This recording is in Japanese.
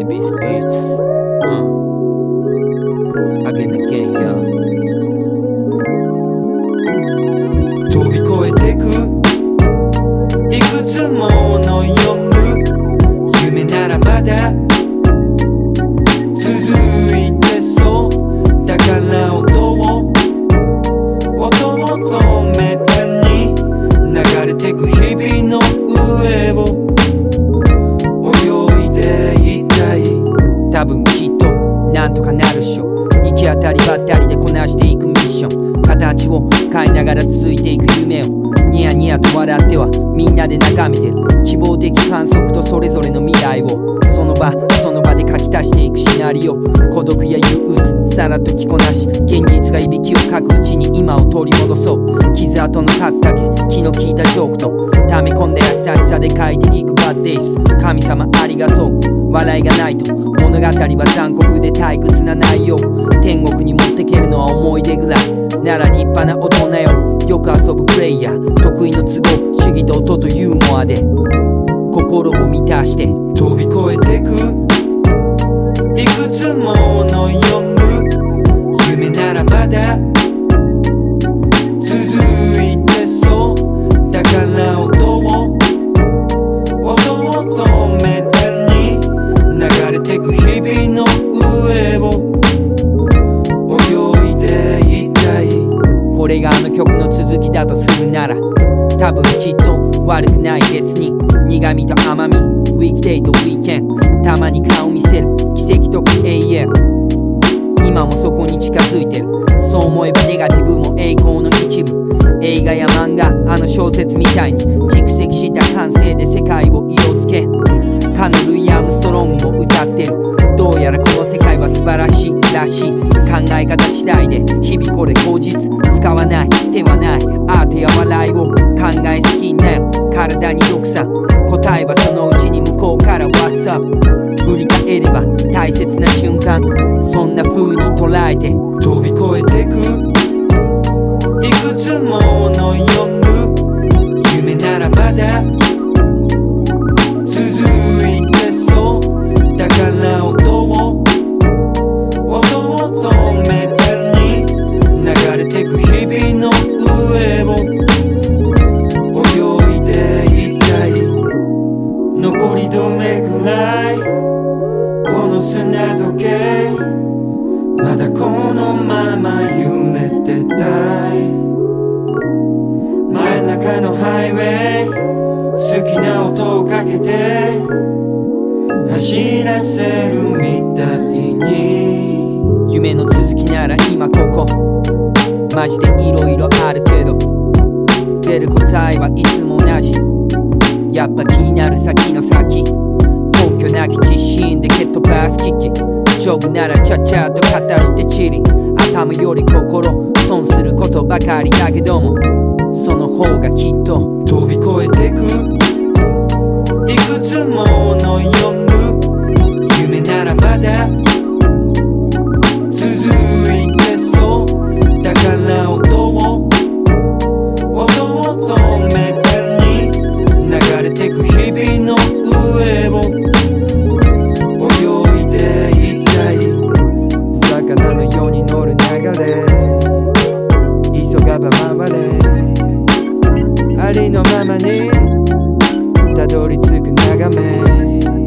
The beast beats. Uh. Again, again, yeah. 飛び越えてく。いくつもの夜。夢ならまだ。続いてそう。だから音を。音を止めずに。流れてく日々の上を。泳いでいたんとかなるっしょ。行き当たりばったりでこなしていくミッション。形を変えながら続いていく夢を。ニヤニヤと笑ってはみんなで眺めてる希望的観測とそれぞれの未来をその場その場で書き足していくシナリオ孤独や憂鬱さらっと着こなし現実がいびきをかくうちに今を取り戻そう傷跡の数だけ気の利いたジョークと溜め込んだ優しさで書いていくバッデイス神様ありがとう笑いがないと物語は残酷で退屈な内容天国に持ってけるのは思い出ぐらいなら立派な大人よりよく遊ぶプレイヤー得意の都合主義と音とユーモアで心を満たして飛び越えてく。いくつもの夜夢ならまだあの曲の続きだとするなら多分きっと悪くない別に苦味と甘みウィークデイとウィーケンたまに顔見せる奇跡とか永遠。今もそこに近づいてる。そう思えばネガティブも栄光の一部。映画や漫画あの小説みたいに蓄積した感え方次第で日々これ口実使わない手はないアートや笑いを考えすぎんなよ体に毒さ答えはそのうちに向こうから What's up 振り返れば大切な瞬間そんな風に捉えて飛び越えてく。いくつもの夜夢ならまだだこのまま夢ってたい。真ん中のハイウェイ好きな音をかけて走らせるみたいに。夢の続きなら今ここ。マジで色々あるけど出る答えはいつも同じ。やっぱ気になる先の先。根拠なき自信で蹴っ飛ばす危機。丈夫ならちゃちゃと片してチリ頭より心損することばかりだけどもその方がきっと飛びれありのままにたどり着く眺め。